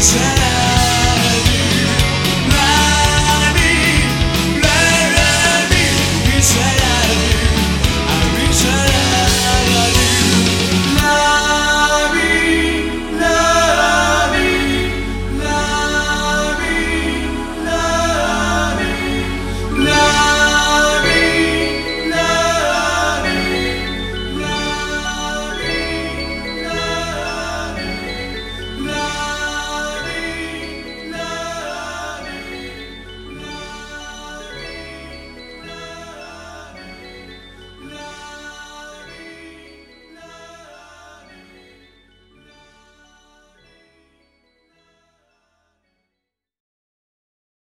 sunshine.